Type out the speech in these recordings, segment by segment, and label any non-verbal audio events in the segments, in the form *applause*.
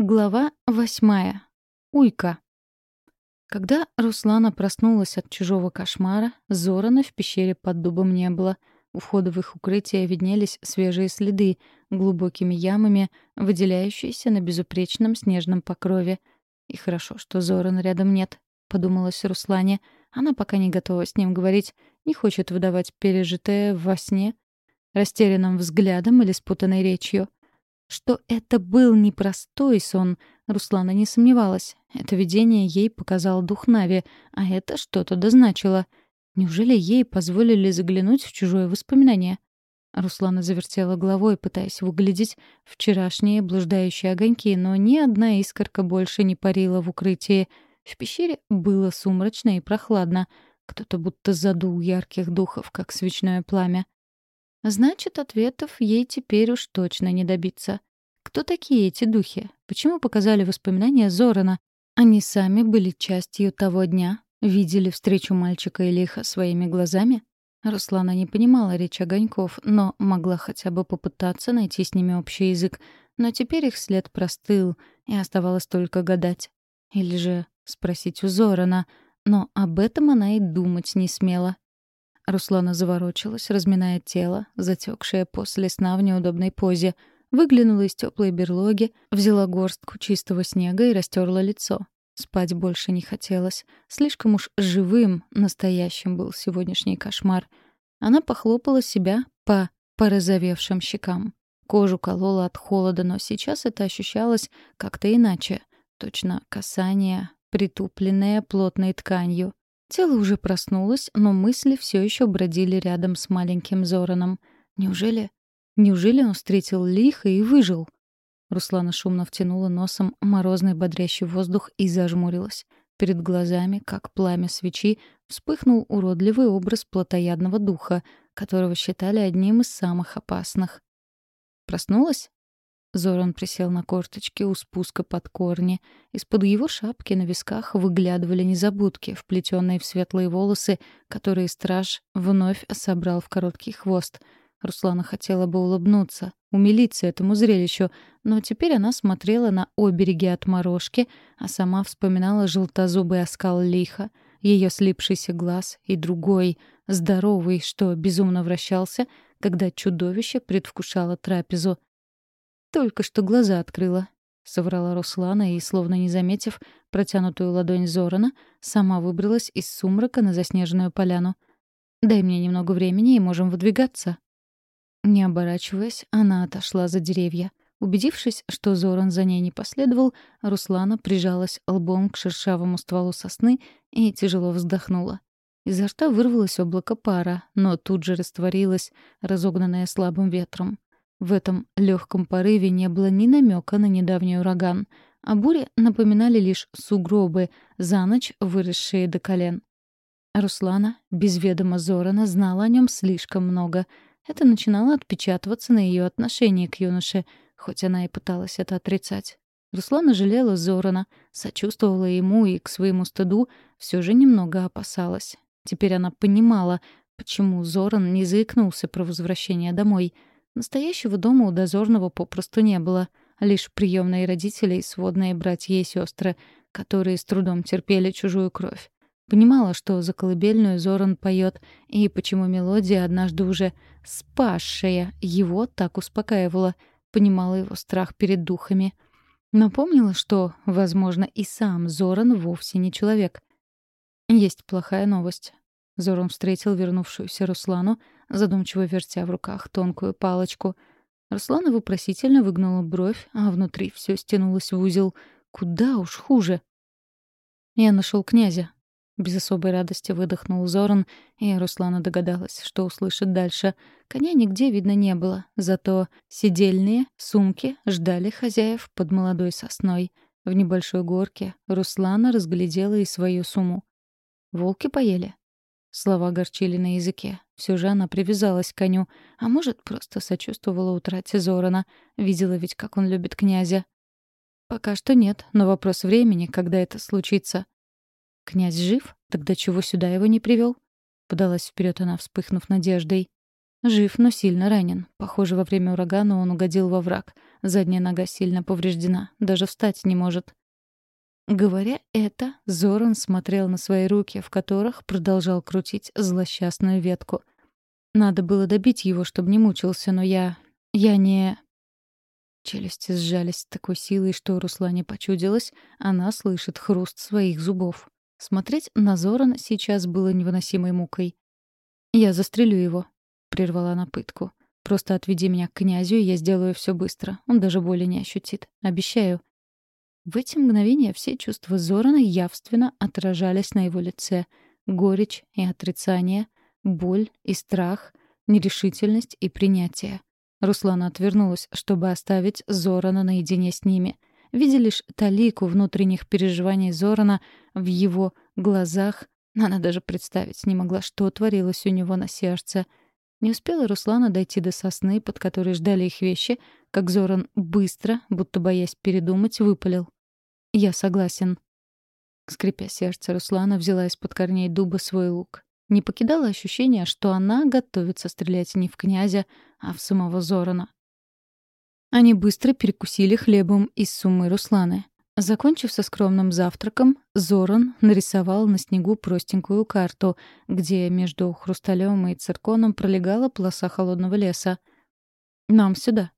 Глава восьмая. Уйка. Когда Руслана проснулась от чужого кошмара, Зорана в пещере под дубом не было. У входа в их укрытие виднелись свежие следы, глубокими ямами, выделяющиеся на безупречном снежном покрове. «И хорошо, что Зорана рядом нет», — подумалась Руслане. Она пока не готова с ним говорить, не хочет выдавать пережитое во сне, растерянным взглядом или спутанной речью. Что это был непростой сон, Руслана не сомневалась. Это видение ей показал дух Нави, а это что-то дозначило. Неужели ей позволили заглянуть в чужое воспоминание? Руслана завертела головой, пытаясь выглядеть вчерашние блуждающие огоньки, но ни одна искорка больше не парила в укрытии. В пещере было сумрачно и прохладно. Кто-то будто задул ярких духов, как свечное пламя. Значит, ответов ей теперь уж точно не добиться. Кто такие эти духи? Почему показали воспоминания Зорана? Они сами были частью того дня, видели встречу мальчика и лиха своими глазами? Руслана не понимала речь огоньков, но могла хотя бы попытаться найти с ними общий язык. Но теперь их след простыл, и оставалось только гадать. Или же спросить у Зорана, но об этом она и думать не смела. Руслана заворочилась, разминая тело, затекшее после сна в неудобной позе, выглянула из теплой берлоги, взяла горстку чистого снега и растерла лицо. Спать больше не хотелось. Слишком уж живым, настоящим был сегодняшний кошмар. Она похлопала себя по порозовевшим щекам. Кожу колола от холода, но сейчас это ощущалось как-то иначе. Точно касание, притупленное плотной тканью. Тело уже проснулось, но мысли все еще бродили рядом с маленьким Зораном. Неужели... Неужели он встретил лихо и выжил? Руслана шумно втянула носом морозный бодрящий воздух и зажмурилась. Перед глазами, как пламя свечи, вспыхнул уродливый образ плотоядного духа, которого считали одним из самых опасных. Проснулась? Зоран присел на корточки у спуска под корни. Из-под его шапки на висках выглядывали незабудки, вплетенные в светлые волосы, которые страж вновь собрал в короткий хвост. Руслана хотела бы улыбнуться, умилиться этому зрелищу, но теперь она смотрела на обереги от морожки, а сама вспоминала желтозубый оскал лиха, ее слипшийся глаз и другой, здоровый, что безумно вращался, когда чудовище предвкушало трапезу — только что глаза открыла. Соврала Руслана и, словно не заметив протянутую ладонь Зорана, сама выбралась из сумрака на заснеженную поляну. «Дай мне немного времени, и можем выдвигаться». Не оборачиваясь, она отошла за деревья. Убедившись, что Зоран за ней не последовал, Руслана прижалась лбом к шершавому стволу сосны и тяжело вздохнула. Изо рта вырвалось облако пара, но тут же растворилось, разогнанное слабым ветром. В этом легком порыве не было ни намека на недавний ураган, а бури напоминали лишь сугробы, за ночь выросшие до колен. Руслана, без ведома Зорана, знала о нем слишком много. Это начинало отпечатываться на ее отношении к юноше, хоть она и пыталась это отрицать. Руслана жалела Зорана, сочувствовала ему и к своему стыду все же немного опасалась. Теперь она понимала, почему Зоран не заикнулся про возвращение домой — Настоящего дома у дозорного попросту не было. Лишь приемные родители и сводные братья и сестры, которые с трудом терпели чужую кровь. Понимала, что за колыбельную Зоран поет, и почему мелодия, однажды уже спасшая его, так успокаивала. Понимала его страх перед духами. Но помнила, что, возможно, и сам Зоран вовсе не человек. Есть плохая новость. Зоран встретил вернувшуюся Руслану, задумчиво вертя в руках тонкую палочку. Руслана вопросительно выгнула бровь, а внутри все стянулось в узел. Куда уж хуже. «Я нашел князя». Без особой радости выдохнул Зоран, и Руслана догадалась, что услышит дальше. Коня нигде видно не было, зато сидельные сумки ждали хозяев под молодой сосной. В небольшой горке Руслана разглядела и свою сумму. Волки поели. Слова горчили на языке. Все же она привязалась к коню, а может, просто сочувствовала утрате Зорана. Видела ведь, как он любит князя. Пока что нет, но вопрос времени, когда это случится. Князь жив? Тогда чего сюда его не привел? Подалась вперед она, вспыхнув надеждой. Жив, но сильно ранен. Похоже, во время урагана он угодил во враг. Задняя нога сильно повреждена. Даже встать не может. Говоря это, Зоран смотрел на свои руки, в которых продолжал крутить злосчастную ветку. Надо было добить его, чтобы не мучился, но я... я не... Челюсти сжались с такой силой, что Руслане почудилось, она слышит хруст своих зубов. Смотреть на Зоран сейчас было невыносимой мукой. «Я застрелю его», — прервала она пытку. «Просто отведи меня к князю, и я сделаю все быстро. Он даже боли не ощутит. Обещаю». В эти мгновения все чувства Зорана явственно отражались на его лице. Горечь и отрицание, боль и страх, нерешительность и принятие. Руслана отвернулась, чтобы оставить Зорана наедине с ними. Видя лишь талику внутренних переживаний Зорана в его глазах, она даже представить не могла, что творилось у него на сердце. Не успела Руслана дойти до сосны, под которой ждали их вещи, как Зоран быстро, будто боясь передумать, выпалил. «Я согласен». Скрипя сердце, Руслана взяла из-под корней дуба свой лук. Не покидало ощущение, что она готовится стрелять не в князя, а в самого Зорана. Они быстро перекусили хлебом из суммы Русланы. Закончив со скромным завтраком, Зоран нарисовал на снегу простенькую карту, где между хрусталем и цирконом пролегала полоса холодного леса. «Нам сюда».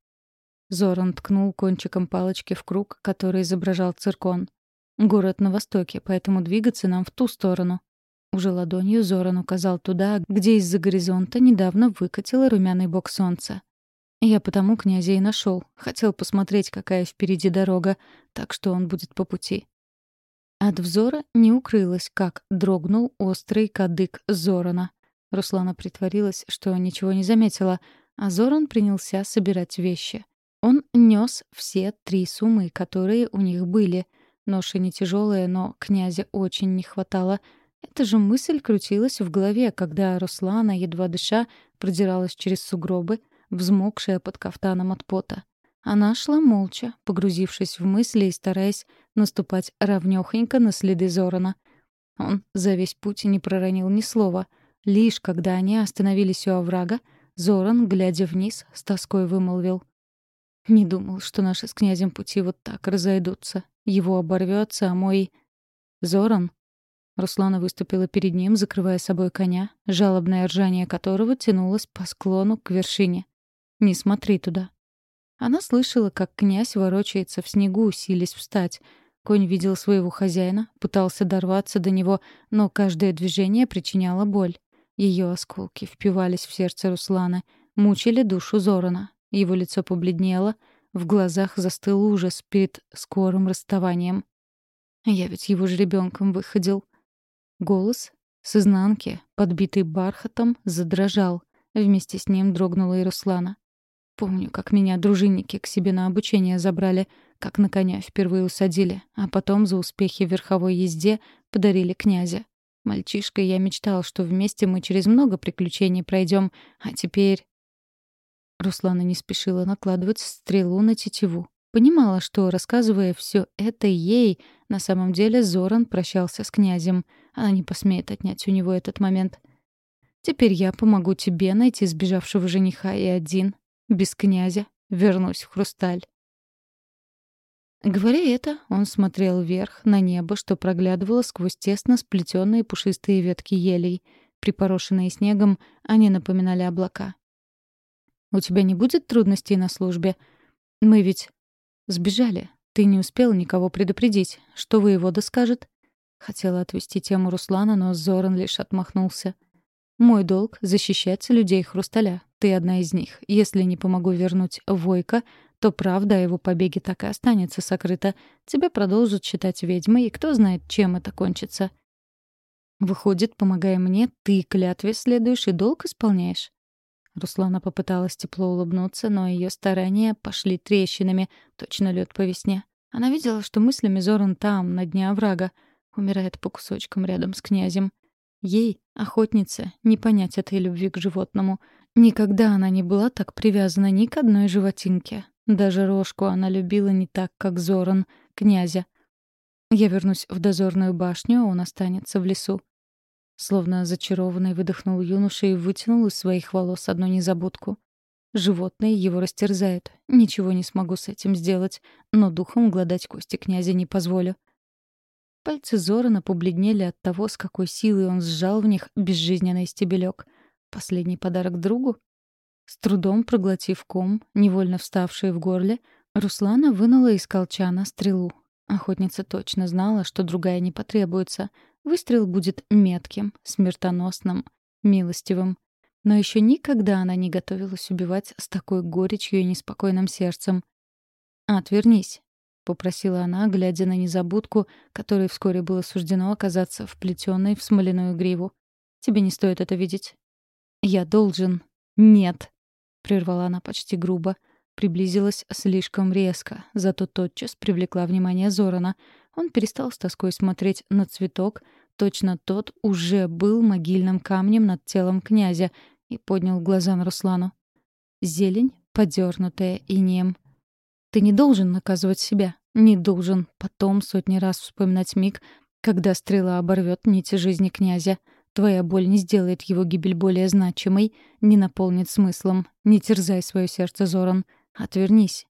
Зоран ткнул кончиком палочки в круг, который изображал циркон. «Город на востоке, поэтому двигаться нам в ту сторону». Уже ладонью Зоран указал туда, где из-за горизонта недавно выкатило румяный бок солнца. Я потому князя и нашел. Хотел посмотреть, какая впереди дорога, так что он будет по пути. От взора не укрылось, как дрогнул острый кадык Зорана. Руслана притворилась, что ничего не заметила, а Зоран принялся собирать вещи. Он нес все три суммы, которые у них были. Ноша не тяжелая, но князя очень не хватало — эта же мысль крутилась в голове, когда Руслана, едва дыша, продиралась через сугробы, взмокшая под кафтаном от пота. Она шла молча, погрузившись в мысли и стараясь наступать ровнёхонько на следы Зорана. Он за весь путь не проронил ни слова. Лишь когда они остановились у оврага, Зоран, глядя вниз, с тоской вымолвил. «Не думал, что наши с князем пути вот так разойдутся. Его оборвётся, а мой...» «Зоран?» Руслана выступила перед ним, закрывая собой коня, жалобное ржание которого тянулось по склону к вершине. «Не смотри туда». Она слышала, как князь ворочается в снегу, силясь встать. Конь видел своего хозяина, пытался дорваться до него, но каждое движение причиняло боль. Ее осколки впивались в сердце Руслана, мучили душу Зорана. Его лицо побледнело, в глазах застыл ужас перед скорым расставанием. «Я ведь его же ребенком выходил», Голос с изнанки, подбитый бархатом, задрожал. Вместе с ним дрогнула и Руслана. Помню, как меня дружинники к себе на обучение забрали, как на коня впервые усадили, а потом за успехи в верховой езде подарили князя. Мальчишкой я мечтал, что вместе мы через много приключений пройдем, а теперь... Руслана не спешила накладывать стрелу на тетиву. Понимала, что, рассказывая все это ей, на самом деле Зоран прощался с князем. Она не посмеет отнять у него этот момент. «Теперь я помогу тебе найти сбежавшего жениха и один, без князя, вернусь в Хрусталь». Говоря это, он смотрел вверх, на небо, что проглядывало сквозь тесно сплетенные пушистые ветки елей. Припорошенные снегом, они напоминали облака. «У тебя не будет трудностей на службе? Мы ведь «Сбежали. Ты не успел никого предупредить. Что воевода скажет?» Хотела отвести тему Руслана, но Зоран лишь отмахнулся. «Мой долг — защищать людей Хрусталя. Ты одна из них. Если не помогу вернуть Войка, то правда о его побеге так и останется сокрыта. Тебя продолжат считать ведьмой, и кто знает, чем это кончится». «Выходит, помогая мне, ты клятве следуешь и долг исполняешь?» Руслана попыталась тепло улыбнуться, но ее старания пошли трещинами, точно лед по весне. Она видела, что мыслями Зоран там, на дне оврага, умирает по кусочкам рядом с князем. Ей, охотнице, не понять этой любви к животному. Никогда она не была так привязана ни к одной животинке. Даже рожку она любила не так, как Зоран, князя. Я вернусь в дозорную башню, а он останется в лесу. Словно зачарованный выдохнул юноша и вытянул из своих волос одну незабудку. Животное его растерзает. Ничего не смогу с этим сделать, но духом гладать кости князя не позволю. Пальцы Зорана побледнели от того, с какой силой он сжал в них безжизненный стебелек. Последний подарок другу? С трудом проглотив ком, невольно вставший в горле, Руслана вынула из колчана стрелу. Охотница точно знала, что другая не потребуется. Выстрел будет метким, смертоносным, милостивым. Но еще никогда она не готовилась убивать с такой горечью и неспокойным сердцем. «Отвернись», — попросила она, глядя на незабудку, которой вскоре было суждено оказаться вплетенной в смоляную гриву. «Тебе не стоит это видеть». «Я должен». «Нет», — прервала она почти грубо. Приблизилась слишком резко, зато тотчас привлекла внимание Зорана. Он перестал с тоской смотреть на цветок, точно тот уже был могильным камнем над телом князя, и поднял глаза на Руслану. Зелень, подернутая инеем. Ты не должен наказывать себя. Не должен потом сотни раз вспоминать миг, когда стрела оборвет нити жизни князя. Твоя боль не сделает его гибель более значимой, не наполнит смыслом. Не терзай свое сердце, Зоран. Отвернись.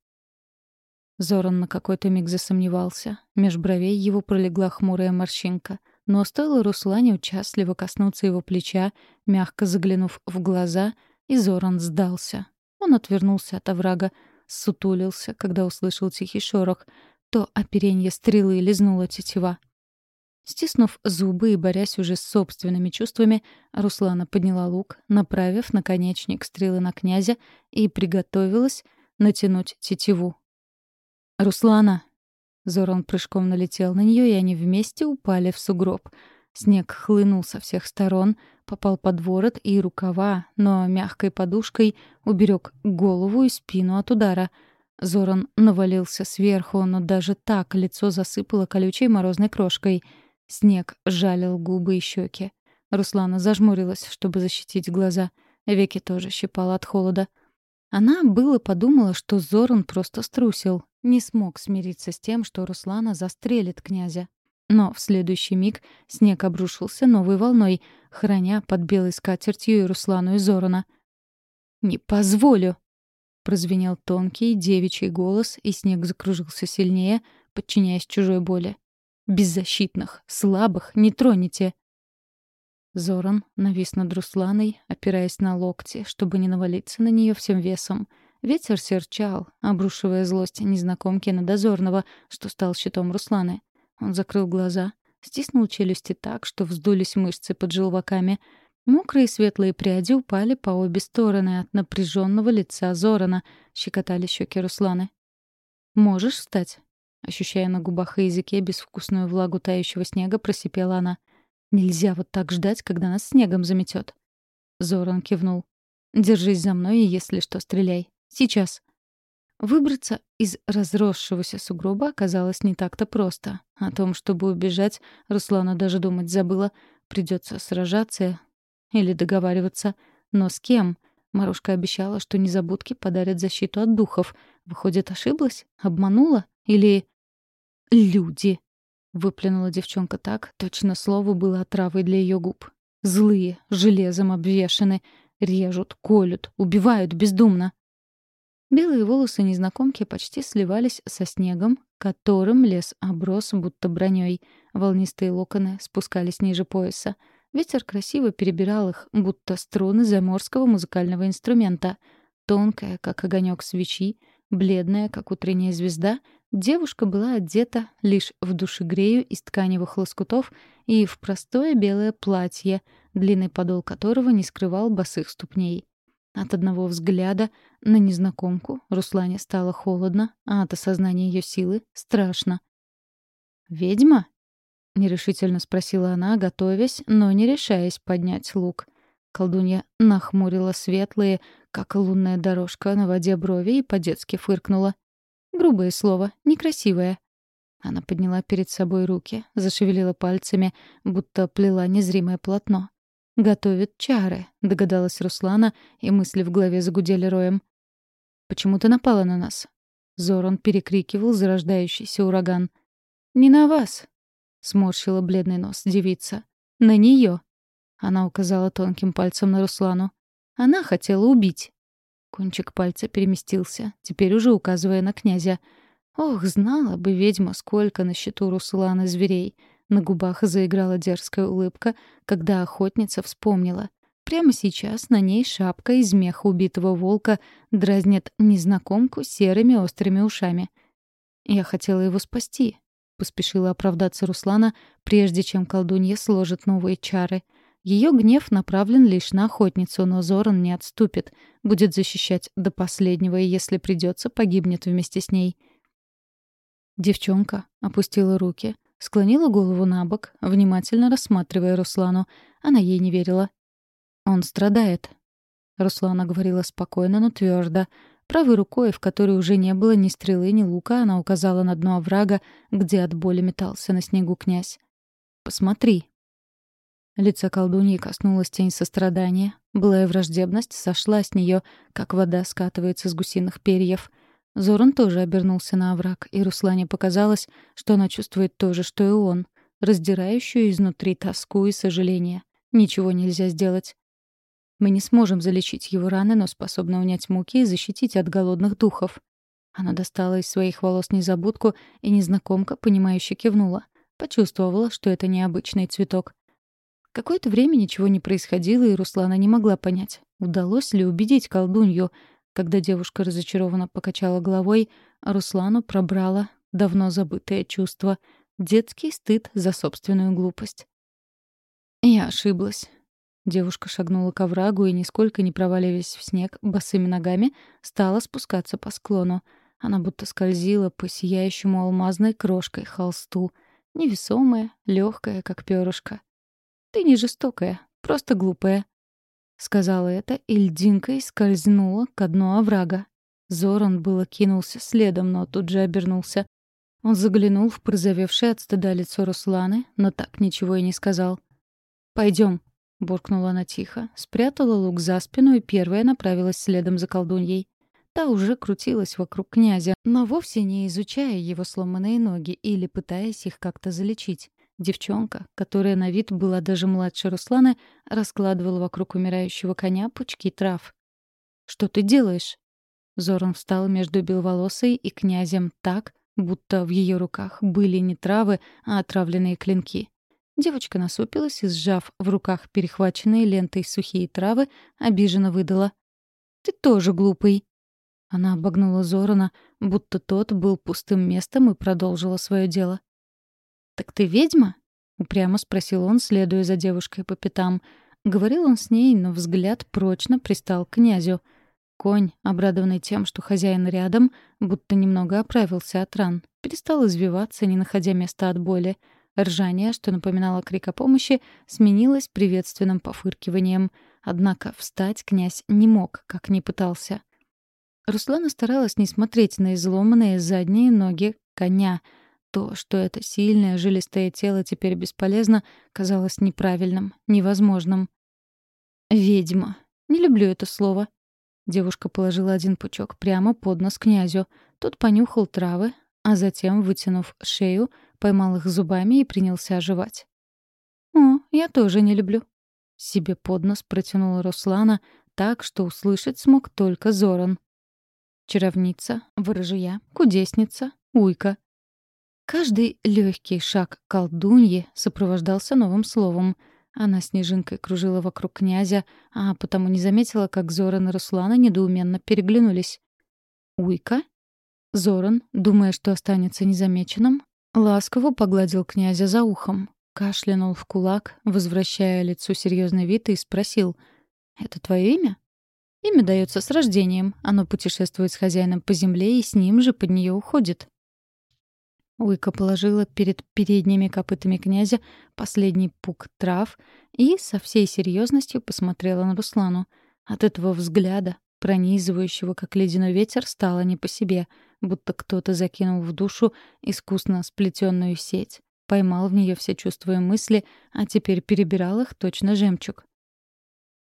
Зоран на какой-то миг засомневался. Меж бровей его пролегла хмурая морщинка. Но стоило Руслане участливо коснуться его плеча, мягко заглянув в глаза, и Зоран сдался. Он отвернулся от оврага, сутулился, когда услышал тихий шорох. То оперенье стрелы лизнула тетива. Стиснув зубы и борясь уже с собственными чувствами, Руслана подняла лук, направив наконечник стрелы на князя и приготовилась натянуть тетиву. «Руслана!» Зоран прыжком налетел на нее, и они вместе упали в сугроб. Снег хлынул со всех сторон, попал под ворот и рукава, но мягкой подушкой уберег голову и спину от удара. Зоран навалился сверху, но даже так лицо засыпало колючей морозной крошкой. Снег жалил губы и щеки. Руслана зажмурилась, чтобы защитить глаза. Веки тоже щипала от холода. Она было подумала, что Зоран просто струсил, не смог смириться с тем, что Руслана застрелит князя. Но в следующий миг снег обрушился новой волной, храня под белой скатертью и Руслану и Зорана. «Не позволю!» Прозвенел тонкий девичий голос, и снег закружился сильнее, подчиняясь чужой боли. «Беззащитных, слабых не тронете!» Зоран навис над Русланой, опираясь на локти, чтобы не навалиться на нее всем весом. Ветер серчал, обрушивая злость незнакомки на дозорного, что стал щитом Русланы. Он закрыл глаза, стиснул челюсти так, что вздулись мышцы под желваками. Мокрые светлые пряди упали по обе стороны от напряженного лица Зорана, щекотали щеки Русланы. «Можешь встать?» Ощущая на губах и языке безвкусную влагу тающего снега, просипела она — Нельзя вот так ждать, когда нас снегом заметет. Зоран кивнул. Держись за мной и, если что, стреляй. Сейчас. Выбраться из разросшегося сугроба оказалось не так-то просто. О том, чтобы убежать, Руслана даже думать забыла. Придется сражаться или договариваться. Но с кем? Марушка обещала, что незабудки подарят защиту от духов. Выходит, ошиблась? Обманула? Или... Люди. Выплюнула девчонка так, точно слово было отравой для ее губ. Злые, железом обвешаны, режут, колют, убивают бездумно. Белые волосы незнакомки почти сливались со снегом, которым лес оброс будто броней. Волнистые локоны спускались ниже пояса. Ветер красиво перебирал их, будто струны заморского музыкального инструмента. Тонкая, как огонек свечи, бледная, как утренняя звезда — Девушка была одета лишь в душегрею из тканевых лоскутов и в простое белое платье, длинный подол которого не скрывал босых ступней. От одного взгляда на незнакомку Руслане стало холодно, а от осознания ее силы — страшно. «Ведьма?» — нерешительно спросила она, готовясь, но не решаясь поднять лук. Колдунья нахмурила светлые, как лунная дорожка на воде брови и по-детски фыркнула. Грубое слово, некрасивое. Она подняла перед собой руки, зашевелила пальцами, будто плела незримое полотно. «Готовит чары», — догадалась Руслана, и мысли в голове загудели роем. «Почему ты напала на нас?» Зорон перекрикивал зарождающийся ураган. «Не на вас», — сморщила бледный нос девица. «На нее. Она указала тонким пальцем на Руслану. Она хотела убить. Кончик пальца переместился, теперь уже указывая на князя. Ох, знала бы ведьма, сколько на счету Русланы зверей. На губах заиграла дерзкая улыбка, когда охотница вспомнила. Прямо сейчас на ней шапка из меха убитого волка дразнит незнакомку серыми острыми ушами. «Я хотела его спасти», — поспешила оправдаться Руслана, прежде чем колдунья сложит новые чары. Ее гнев направлен лишь на охотницу, но Зоран не отступит, будет защищать до последнего, и если придется, погибнет вместе с ней. Девчонка опустила руки, склонила голову на бок, внимательно рассматривая Руслану. Она ей не верила. «Он страдает». Руслана говорила спокойно, но твердо. Правой рукой, в которой уже не было ни стрелы, ни лука, она указала на дно оврага, где от боли метался на снегу князь. «Посмотри». Лицо колдуньи коснулась тень сострадания. Былая враждебность сошла с нее, как вода скатывается с гусиных перьев. Зоран тоже обернулся на овраг, и Руслане показалось, что она чувствует то же, что и он, раздирающую изнутри тоску и сожаление. Ничего нельзя сделать. Мы не сможем залечить его раны, но способны унять муки и защитить от голодных духов. Она достала из своих волос незабудку, и незнакомка, понимающе кивнула. Почувствовала, что это необычный цветок. Какое-то время ничего не происходило, и Руслана не могла понять, удалось ли убедить колдунью. Когда девушка разочарованно покачала головой, Руслану пробрала давно забытое чувство — детский стыд за собственную глупость. «Я ошиблась. Девушка шагнула к оврагу и, нисколько не проваливаясь в снег, босыми ногами стала спускаться по склону. Она будто скользила по сияющему алмазной крошкой холсту. Невесомая, легкая, как перышко. «Ты не жестокая, просто глупая», — сказала это, и льдинкой скользнула к дну оврага. Зоран было кинулся следом, но тут же обернулся. Он заглянул в прозовевшее от стыда лицо Русланы, но так ничего и не сказал. «Пойдем», — буркнула она тихо, спрятала лук за спину и первая направилась следом за колдуньей. Та уже крутилась вокруг князя, но вовсе не изучая его сломанные ноги или пытаясь их как-то залечить. Девчонка, которая на вид была даже младше Русланы, раскладывала вокруг умирающего коня пучки трав. «Что ты делаешь?» Зоран встал между беловолосой и князем так, будто в ее руках были не травы, а отравленные клинки. Девочка насупилась и, сжав в руках перехваченные лентой сухие травы, обиженно выдала. «Ты тоже глупый». Она обогнула Зорана, будто тот был пустым местом и продолжила свое дело. «Так ты ведьма?» — упрямо спросил он, следуя за девушкой по пятам. Говорил он с ней, но взгляд прочно пристал к князю. Конь, обрадованный тем, что хозяин рядом, будто немного оправился от ран, перестал извиваться, не находя места от боли — Ржание, что напоминало крик о помощи, сменилось приветственным пофыркиванием. Однако встать князь не мог, как ни пытался. Руслана старалась не смотреть на изломанные задние ноги коня. То, что это сильное, жилистое тело теперь бесполезно, казалось неправильным, невозможным. «Ведьма. Не люблю это слово». Девушка положила один пучок прямо под нос князю. Тот понюхал травы, а затем, вытянув шею, поймал их зубами и принялся оживать. «О, я тоже не люблю». Себе под нос протянула Руслана так, что услышать смог только Зоран. Чаровница, ворожья, кудесница, уйка. Каждый легкий шаг колдуньи сопровождался новым словом. Она снежинкой кружила вокруг князя, а потому не заметила, как Зоран и Руслана недоуменно переглянулись. «Уйка?» Зоран, думая, что останется незамеченным, Ласково погладил князя за ухом, кашлянул в кулак, возвращая лицу серьезный вид, и спросил, «Это твое имя?» «Имя дается с рождением. Оно путешествует с хозяином по земле и с ним же под нее уходит». Уйка положила перед передними копытами князя последний пук трав и со всей серьезностью посмотрела на Руслану. От этого взгляда, пронизывающего, как ледяной ветер, стало не по себе — будто кто-то закинул в душу искусно сплетенную сеть, поймал в нее все чувства и мысли, а теперь перебирал их точно жемчуг.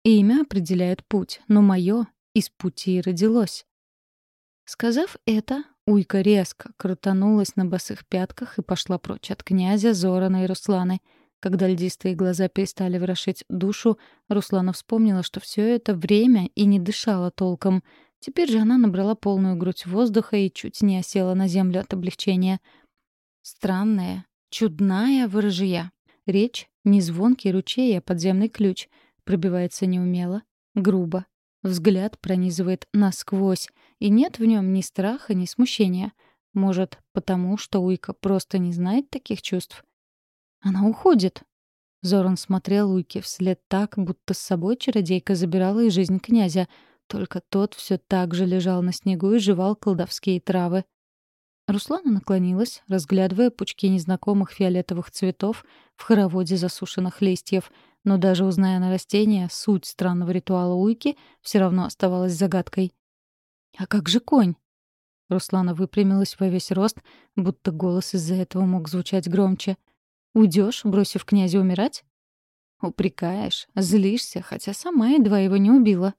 Имя определяет путь, но мое из пути родилось. Сказав это, Уйка резко крутанулась на босых пятках и пошла прочь от князя, Зорана и Русланы. Когда льдистые глаза перестали ворошить душу, Руслана вспомнила, что все это время и не дышала толком. Теперь же она набрала полную грудь воздуха и чуть не осела на землю от облегчения. Странная, чудная ворожья. Речь — не звонкий ручей, а подземный ключ. Пробивается неумело, грубо. Взгляд пронизывает насквозь, и нет в нем ни страха, ни смущения. Может, потому что Уйка просто не знает таких чувств? Она уходит. Зоран смотрел Уйке вслед так, будто с собой чародейка забирала и жизнь князя. Только тот все так же лежал на снегу и жевал колдовские травы. Руслана наклонилась, разглядывая пучки незнакомых фиолетовых цветов в хороводе засушенных листьев, но даже узная на растения суть странного ритуала уйки все равно оставалась загадкой. «А как же конь?» Руслана выпрямилась во весь рост, будто голос из-за этого мог звучать громче. Уйдешь, бросив князя умирать? Упрекаешь, злишься, хотя сама едва его не убила.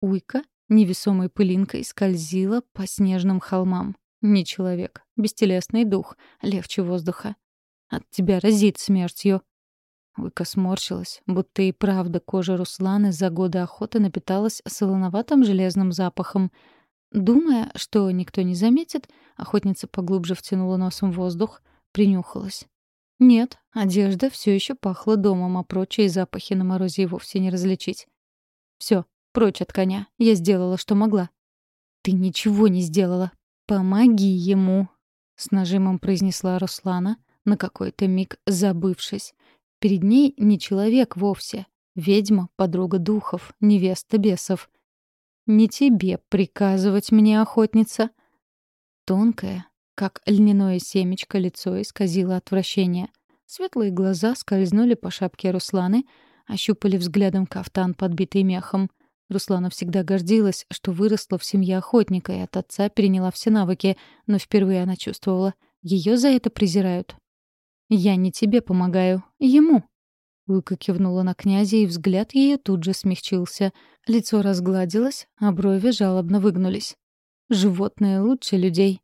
Уйка невесомой пылинкой скользила по снежным холмам. Не человек, бестелесный дух, легче воздуха. От тебя разит смертью. Уйка сморщилась, будто и правда кожа Русланы за годы охоты напиталась солоноватым железным запахом. Думая, что никто не заметит, охотница поглубже втянула носом воздух, принюхалась. Нет, одежда все еще пахла домом, а прочие запахи на морозе и вовсе не различить. Все, прочь от коня. Я сделала, что могла. Ты ничего не сделала. Помоги ему, с нажимом произнесла Руслана, на какой-то миг забывшись. Перед ней не человек вовсе. Ведьма, подруга духов, невеста бесов. «Не тебе приказывать мне, охотница!» Тонкая, как льняное семечко лицо исказило отвращение. Светлые глаза скользнули по шапке Русланы, ощупали взглядом кафтан, подбитый мехом. Руслана всегда гордилась, что выросла в семье охотника и от отца переняла все навыки, но впервые она чувствовала, ее за это презирают. «Я не тебе помогаю, ему», Уйка кивнула на князя, и взгляд ее тут же смягчился. Лицо разгладилось, а брови жалобно выгнулись. «Животные лучше людей».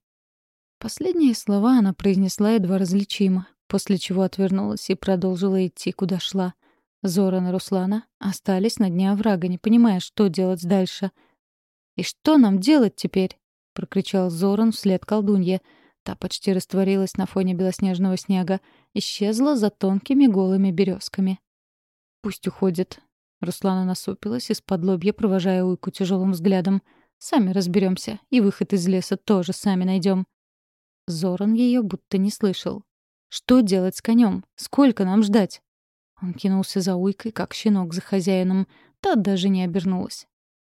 Последние слова она произнесла едва различимо, после чего отвернулась и продолжила идти, куда шла. Зоран и Руслана остались на дне оврага, не понимая, что делать дальше. «И что нам делать теперь?» — прокричал Зоран вслед колдунье. Та почти растворилась на фоне белоснежного снега, исчезла за тонкими голыми березками. «Пусть уходит». Руслана насупилась, из-под лобья провожая уйку тяжелым взглядом. «Сами разберемся, и выход из леса тоже сами найдем. Зоран ее будто не слышал. «Что делать с конем? Сколько нам ждать?» Он кинулся за уйкой, как щенок за хозяином. Та даже не обернулась.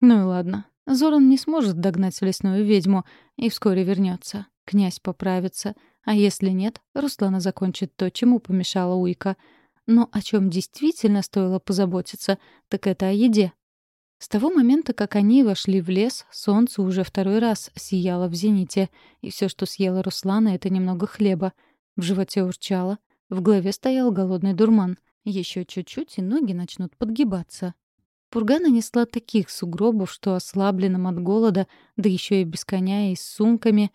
Ну и ладно. Зоран не сможет догнать лесную ведьму и вскоре вернется. Князь поправится. А если нет, Руслана закончит то, чему помешала уйка. Но о чем действительно стоило позаботиться, так это о еде. С того момента, как они вошли в лес, солнце уже второй раз сияло в зените, и все, что съела Руслана, — это немного хлеба. В животе урчало, в голове стоял голодный дурман. Еще чуть-чуть, и ноги начнут подгибаться. Пурга нанесла таких сугробов, что ослабленным от голода, да еще и без коня и с сумками,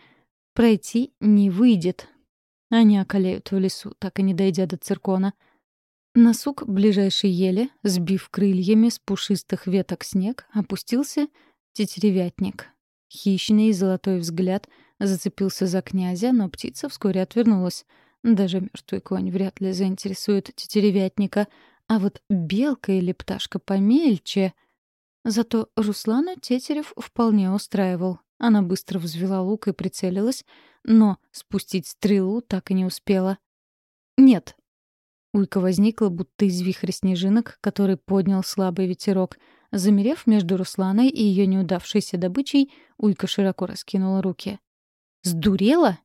пройти не выйдет. Они околеют в лесу, так и не дойдя до циркона — на сук ближайшей ели, сбив крыльями с пушистых веток снег, опустился тетеревятник. Хищный золотой взгляд зацепился за князя, но птица вскоре отвернулась. Даже мертвый конь вряд ли заинтересует тетеревятника, а вот белка или пташка помельче... Зато Руслану Тетерев вполне устраивал. Она быстро взвела лук и прицелилась, но спустить стрелу так и не успела. Нет, Уйка возникла, будто из вихря снежинок, который поднял слабый ветерок. Замерев между Русланой и ее неудавшейся добычей, Уйка широко раскинула руки. «Сдурела?»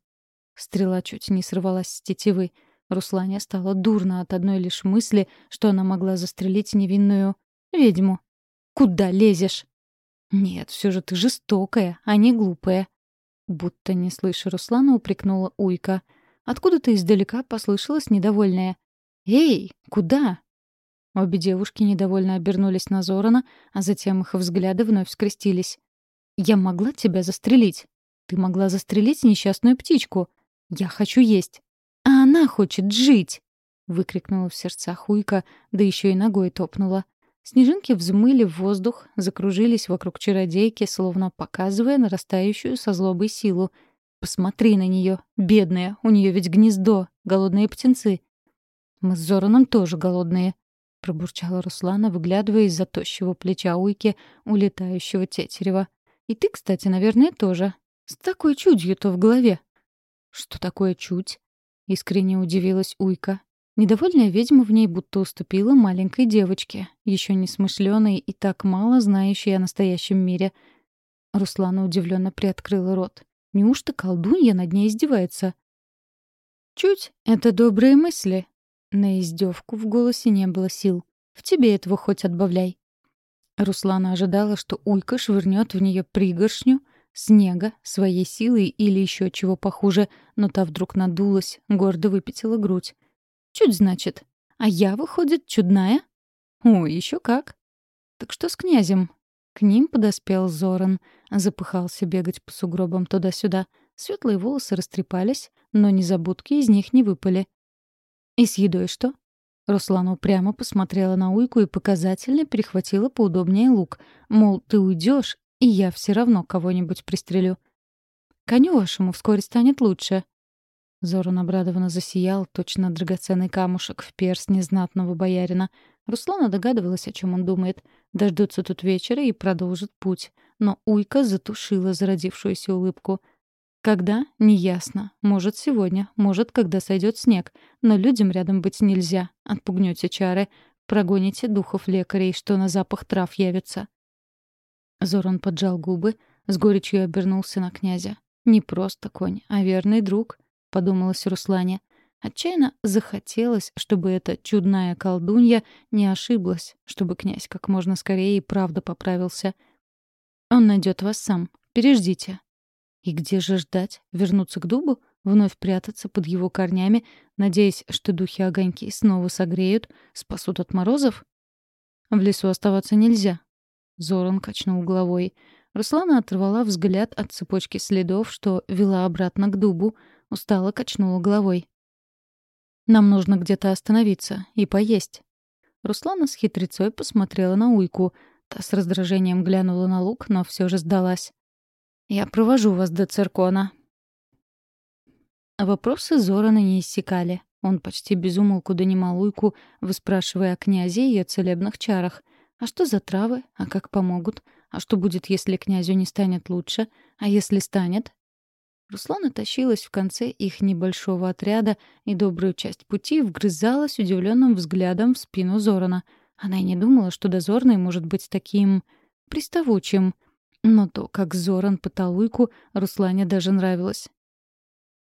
Стрела чуть не сорвалась с тетивы. Руслане стало дурно от одной лишь мысли, что она могла застрелить невинную ведьму. «Куда лезешь?» «Нет, все же ты жестокая, а не глупая». Будто не слыша Руслана, упрекнула Уйка. Откуда-то издалека послышалось недовольное. «Эй, куда?» Обе девушки недовольно обернулись на Зорана, а затем их взгляды вновь скрестились. «Я могла тебя застрелить. Ты могла застрелить несчастную птичку. Я хочу есть. А она хочет жить!» выкрикнула в сердцах Уйка, да еще и ногой топнула. Снежинки взмыли в воздух, закружились вокруг чародейки, словно показывая нарастающую со злобой силу. «Посмотри на нее, бедная, у нее ведь гнездо, голодные птенцы». «Мы с Зораном тоже голодные», — пробурчала Руслана, выглядывая из-за тощего плеча Уйки, улетающего тетерева. «И ты, кстати, наверное, тоже. С такой чудью-то в голове». «Что такое чуть?» — искренне удивилась Уйка. Недовольная ведьма в ней будто уступила маленькой девочке, еще не смышленой и так мало знающей о настоящем мире. Руслана удивленно приоткрыла рот. Неужто колдунья над ней издевается? «Чуть — это добрые мысли». На издевку в голосе не было сил. «В тебе этого хоть отбавляй». Руслана ожидала, что Улька швырнет в нее пригоршню, снега, своей силой или еще чего похуже, но та вдруг надулась, гордо выпятила грудь. Чуть, значит. А я, выходит, чудная? О, еще как. Так что с князем? К ним подоспел Зоран. Запыхался бегать по сугробам туда-сюда. Светлые волосы растрепались, но незабудки из них не выпали. «И с едой что?» Руслана упрямо посмотрела на Уйку и показательно перехватила поудобнее лук. Мол, ты уйдешь, и я все равно кого-нибудь пристрелю. «Коню вашему вскоре станет лучше», Зоран обрадованно засиял, точно драгоценный камушек в перстне знатного боярина. Руслана догадывалась, о чем он думает. Дождутся тут вечера и продолжит путь. Но Уйка затушила зародившуюся улыбку. Когда? Неясно. Может, сегодня, может, когда сойдет снег. Но людям рядом быть нельзя. Отпугнете чары. Прогоните духов лекарей, что на запах трав явятся. Зоран поджал губы, с горечью обернулся на князя. Не просто конь, а верный друг —— подумалось Руслане. Отчаянно захотелось, чтобы эта чудная колдунья не ошиблась, чтобы князь как можно скорее и правда поправился. «Он найдет вас сам. Переждите». И где же ждать? Вернуться к дубу? Вновь прятаться под его корнями, надеясь, что духи-огоньки снова согреют, спасут от морозов? В лесу оставаться нельзя. Зоран качнул головой. Руслана оторвала взгляд от цепочки следов, что вела обратно к дубу, Устало качнула головой. «Нам нужно где-то остановиться и поесть». Руслана с хитрецой посмотрела на Уйку. Та с раздражением глянула на лук, но все же сдалась. «Я провожу вас до циркона». Вопросы Зорана не иссякали. Он почти безумолку донимал Уйку, выспрашивая о князе и о целебных чарах. А что за травы? А как помогут? А что будет, если князю не станет лучше? А если станет, Руслана тащилась в конце их небольшого отряда и добрую часть пути вгрызалась удивленным взглядом в спину Зорана. Она и не думала, что дозорный может быть таким... приставучим. Но то, как Зоран пытал Уйку, Руслане даже нравилось.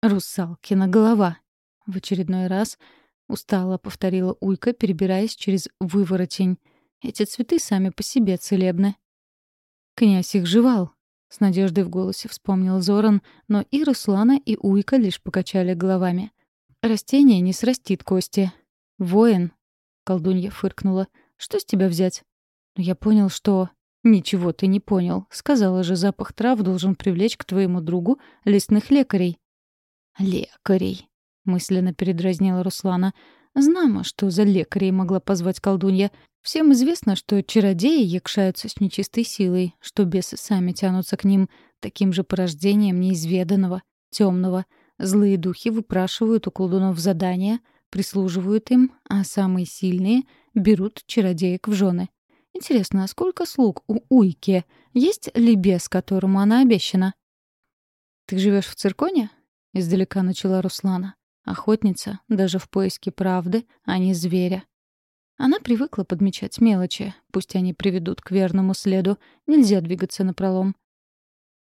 «Русалкина голова!» В очередной раз устало повторила Уйка, перебираясь через выворотень. «Эти цветы сами по себе целебны». Князь их жевал, с надеждой в голосе вспомнил Зоран, но и Руслана, и Уйка лишь покачали головами. «Растение не срастит кости». «Воин», — колдунья фыркнула, — «что с тебя взять?» «Я понял, что...» «Ничего ты не понял. Сказала же, запах трав должен привлечь к твоему другу лесных лекарей». «Лекарей», — мысленно передразнила Руслана. «Знамо, что за лекарей могла позвать колдунья. Всем известно, что чародеи якшаются с нечистой силой, что бесы сами тянутся к ним, таким же порождением неизведанного, темного. Злые духи выпрашивают у колдунов задания, прислуживают им, а самые сильные берут чародеек в жены. Интересно, а сколько слуг у Уйки? Есть ли бес, которому она обещана? «Ты живешь в цирконе?» — издалека начала Руслана. Охотница, даже в поиске правды, а не зверя. Она привыкла подмечать мелочи, пусть они приведут к верному следу, нельзя двигаться напролом.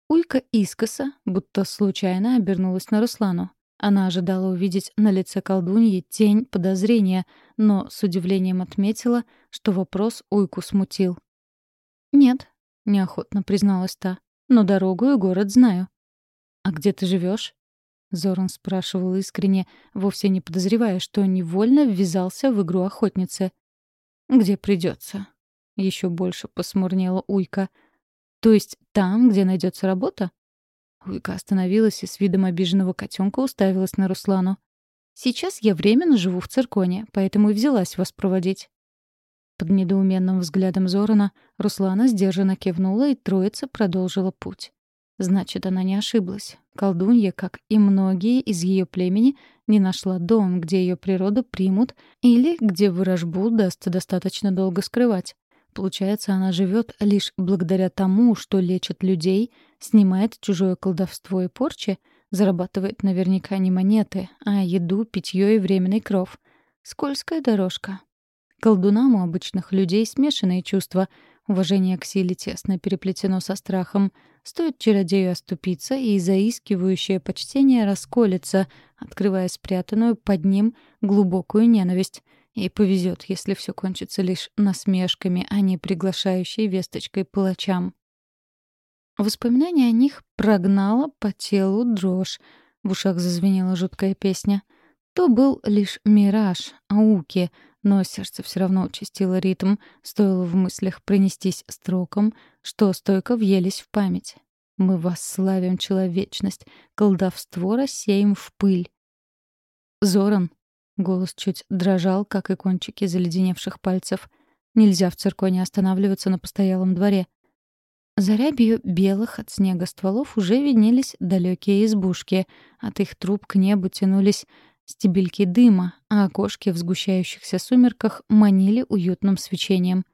Улька искоса, будто случайно обернулась на Руслану. Она ожидала увидеть на лице колдуньи тень подозрения, но с удивлением отметила, что вопрос Уйку смутил. «Нет», — неохотно призналась та, — «но дорогу и город знаю». «А где ты живешь? Зоран спрашивал искренне, вовсе не подозревая, что невольно ввязался в игру охотницы. «Где придется. Еще больше посмурнела Уйка. «То есть там, где найдется работа?» Уйка остановилась и с видом обиженного котенка уставилась на Руслану. Сейчас я временно живу в цирконе, поэтому и взялась вас проводить». Под недоуменным взглядом Зорана Руслана сдержанно кивнула, и троица продолжила путь. Значит, она не ошиблась. Колдунья, как и многие из ее племени, не нашла дом, где ее природу примут или где вырожбу удастся достаточно долго скрывать. Получается, она живет лишь благодаря тому, что лечит людей, снимает чужое колдовство и порчи, зарабатывает наверняка не монеты, а еду, питье и временный кров. Скользкая дорожка. Колдунам у обычных людей смешанные чувства. Уважение к силе тесно переплетено со страхом. Стоит чародею оступиться, и заискивающее почтение расколется, открывая спрятанную под ним глубокую ненависть. И повезет, если все кончится лишь насмешками, а не приглашающей весточкой палачам. Воспоминание о них прогнало по телу дрожь. В ушах зазвенела жуткая песня. То был лишь мираж, ауки, но сердце все равно участило ритм, стоило в мыслях принестись строком, что стойко въелись в память. Мы вас славим человечность, колдовство рассеем в пыль. Зоран, голос чуть дрожал, как и кончики заледеневших пальцев. Нельзя в цирконе останавливаться на постоялом дворе. За рябью белых от снега стволов уже виднелись далекие избушки. От их труб к небу тянулись стебельки дыма, а окошки в сгущающихся сумерках манили уютным свечением.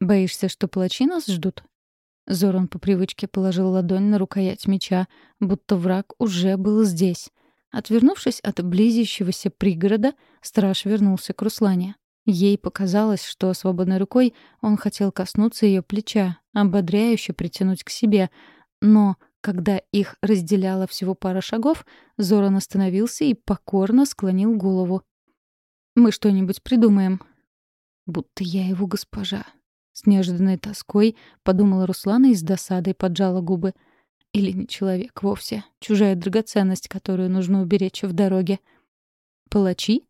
«Боишься, что палачи нас ждут?» Зоран по привычке положил ладонь на рукоять меча, будто враг уже был здесь. Отвернувшись от близящегося пригорода, страж вернулся к Руслане. Ей показалось, что свободной рукой он хотел коснуться ее плеча, ободряюще притянуть к себе, но когда их разделяло всего пара шагов, Зоран остановился и покорно склонил голову. «Мы что-нибудь придумаем». «Будто я его госпожа». С неожиданной тоской подумала Руслана и с досадой поджала губы. Или не человек вовсе, чужая драгоценность, которую нужно уберечь в дороге. «Палачи?»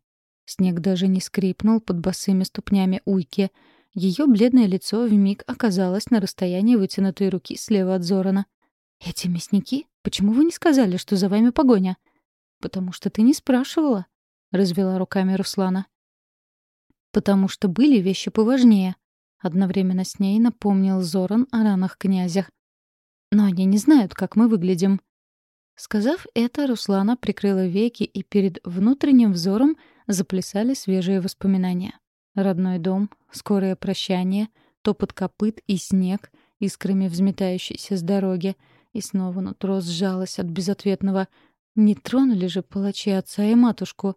Снег даже не скрипнул под босыми ступнями уйки. Ее бледное лицо вмиг оказалось на расстоянии вытянутой руки слева от Зорана. «Эти мясники? Почему вы не сказали, что за вами погоня?» «Потому что ты не спрашивала», — развела руками Руслана. «Потому что были вещи поважнее», — одновременно с ней напомнил Зоран о ранах князях. «Но они не знают, как мы выглядим». Сказав это, Руслана прикрыла веки, и перед внутренним взором заплясали свежие воспоминания. Родной дом, скорое прощание, топот копыт и снег, искрами взметающийся с дороги — и снова нутро сжалось от безответного «Не тронули же палачи отца и матушку?»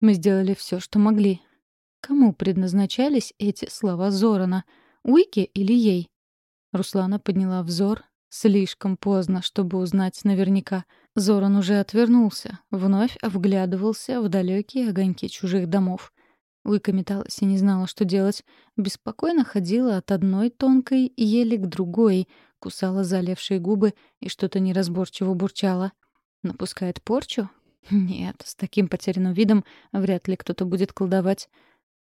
Мы сделали все, что могли. Кому предназначались эти слова Зорана? Уйке или ей? Руслана подняла взор. Слишком поздно, чтобы узнать наверняка. Зоран уже отвернулся, вновь вглядывался в далекие огоньки чужих домов. Уйка металась и не знала, что делать. Беспокойно ходила от одной тонкой ели к другой, кусала залевшие губы и что-то неразборчиво бурчала. Напускает порчу? *laughs* Нет, с таким потерянным видом вряд ли кто-то будет колдовать.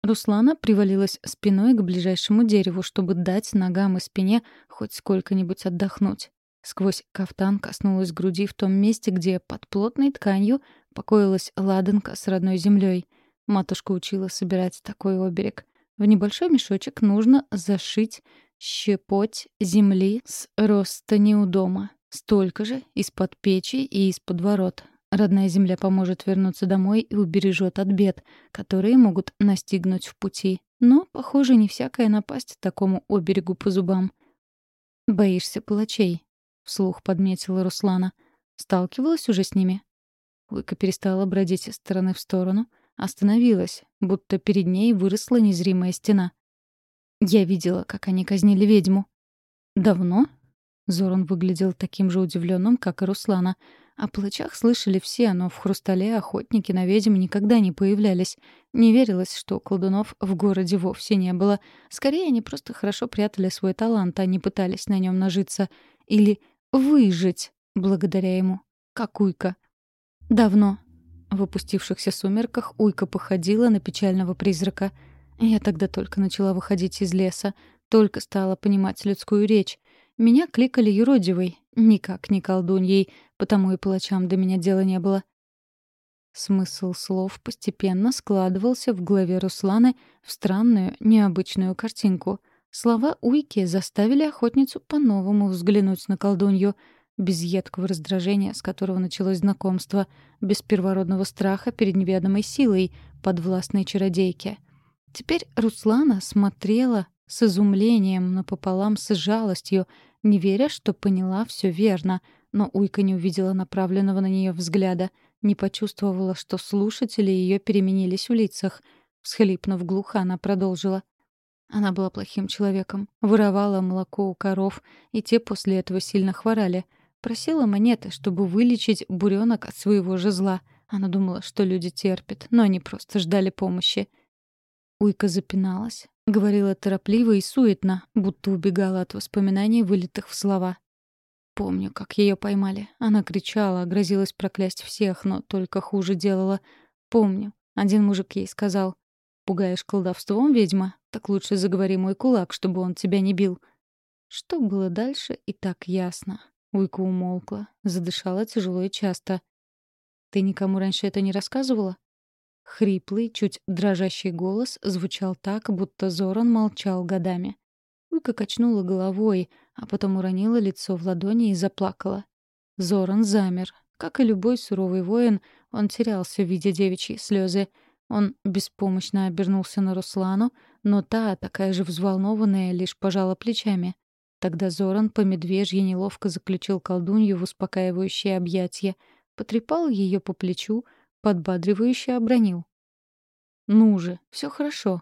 Руслана привалилась спиной к ближайшему дереву, чтобы дать ногам и спине хоть сколько-нибудь отдохнуть. Сквозь кафтан коснулась груди в том месте, где под плотной тканью покоилась ладанка с родной землей. Матушка учила собирать такой оберег. В небольшой мешочек нужно зашить щепоть земли с ростани у дома. Столько же из-под печи и из-под ворот. Родная земля поможет вернуться домой и убережет от бед, которые могут настигнуть в пути. Но, похоже, не всякая напасть такому оберегу по зубам. «Боишься палачей?» — вслух подметила Руслана. «Сталкивалась уже с ними?» Лыка перестала бродить из стороны в сторону, остановилась, будто перед ней выросла незримая стена. Я видела, как они казнили ведьму. Давно? Зоран выглядел таким же удивленным, как и Руслана. О плачах слышали все, но в хрустале охотники на ведьм никогда не появлялись. Не верилось, что колдунов в городе вовсе не было. Скорее, они просто хорошо прятали свой талант, а не пытались на нем нажиться. Или выжить благодаря ему. Как Уйка. Давно. В опустившихся сумерках Уйка походила на печального призрака — я тогда только начала выходить из леса, только стала понимать людскую речь. Меня кликали юродивой, никак не колдуньей, потому и палачам до меня дела не было. Смысл слов постепенно складывался в голове Русланы в странную, необычную картинку. Слова Уйки заставили охотницу по-новому взглянуть на колдунью, без едкого раздражения, с которого началось знакомство, без первородного страха перед неведомой силой, подвластной чародейке. Теперь Руслана смотрела с изумлением, напополам с жалостью, не веря, что поняла все верно, но Уйка не увидела направленного на нее взгляда — не почувствовала, что слушатели ее переменились в лицах. Всхлипнув глухо, она продолжила. Она была плохим человеком, воровала молоко у коров, и те после этого сильно хворали. Просила монеты, чтобы вылечить буренок от своего же зла. Она думала, что люди терпят, но они просто ждали помощи. Уйка запиналась, говорила торопливо и суетно, будто убегала от воспоминаний, вылитых в слова. Помню, как ее поймали. Она кричала, грозилась проклясть всех, но только хуже делала. Помню. Один мужик ей сказал. «Пугаешь колдовством, ведьма? Так лучше заговори мой кулак, чтобы он тебя не бил». Что было дальше, и так ясно. Уйка умолкла, задышала тяжело и часто. «Ты никому раньше это не рассказывала?» Хриплый, чуть дрожащий голос звучал так, будто Зоран молчал годами. Уйка качнула головой, а потом уронила лицо в ладони и заплакала. Зоран замер. Как и любой суровый воин, он терялся, видя девичьи слезы. Он беспомощно обернулся на Руслану, но та, такая же взволнованная, лишь пожала плечами. Тогда Зоран по медвежье неловко заключил колдунью в успокаивающее объятие, потрепал ее по плечу, подбадривающе обронил. «Ну же, все хорошо.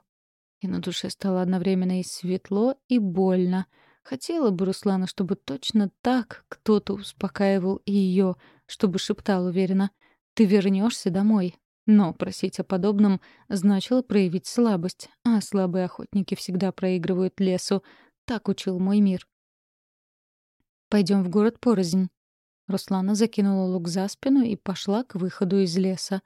И на душе стало одновременно и светло, и больно. Хотела бы Руслана, чтобы точно так кто-то успокаивал и ее, чтобы шептал уверенно «Ты вернешься домой». Но просить о подобном значило проявить слабость, а слабые охотники всегда проигрывают лесу. Так учил мой мир. Пойдем в город порознь». Руслана закинула лук за спину и пошла к выходу из леса.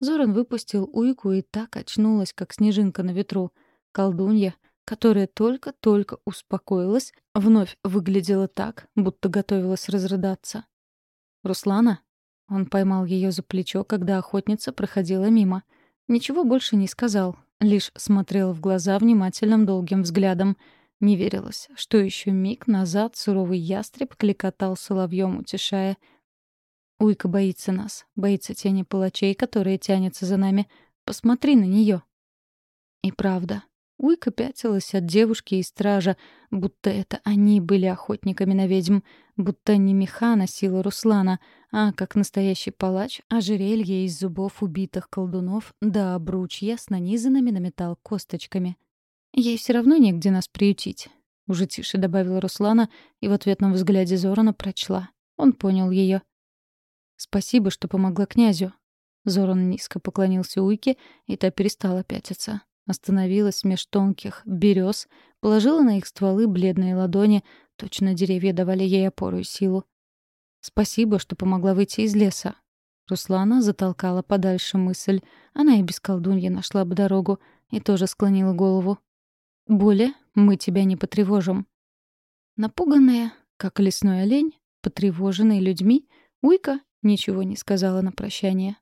Зоран выпустил уйку и так очнулась, как снежинка на ветру — Колдунья, которая только-только успокоилась, вновь выглядела так, будто готовилась разрыдаться. «Руслана?» Он поймал ее за плечо, когда охотница проходила мимо. Ничего больше не сказал, лишь смотрел в глаза внимательным долгим взглядом. Не верилось, что еще миг назад суровый ястреб кликотал соловьем, утешая. «Уйка боится нас, боится тени палачей, которые тянется за нами. Посмотри на нее. И правда, Уйка пятилась от девушки и стража, будто это они были охотниками на ведьм, будто не меха носила Руслана, а, как настоящий палач, ожерелье из зубов убитых колдунов да обручья с нанизанными на металл косточками. «Ей все равно негде нас приютить», — уже тише добавила Руслана и в ответном взгляде Зорана прочла. Он понял ее. «Спасибо, что помогла князю». Зоран низко поклонился Уйке, и та перестала пятиться. Остановилась меж тонких берез, положила на их стволы бледные ладони, точно деревья давали ей опору и силу. «Спасибо, что помогла выйти из леса». Руслана затолкала подальше мысль. Она и без колдуньи нашла бы дорогу, и тоже склонила голову. «Более мы тебя не потревожим». Напуганная, как лесной олень, потревоженный людьми, Уйка ничего не сказала на прощание.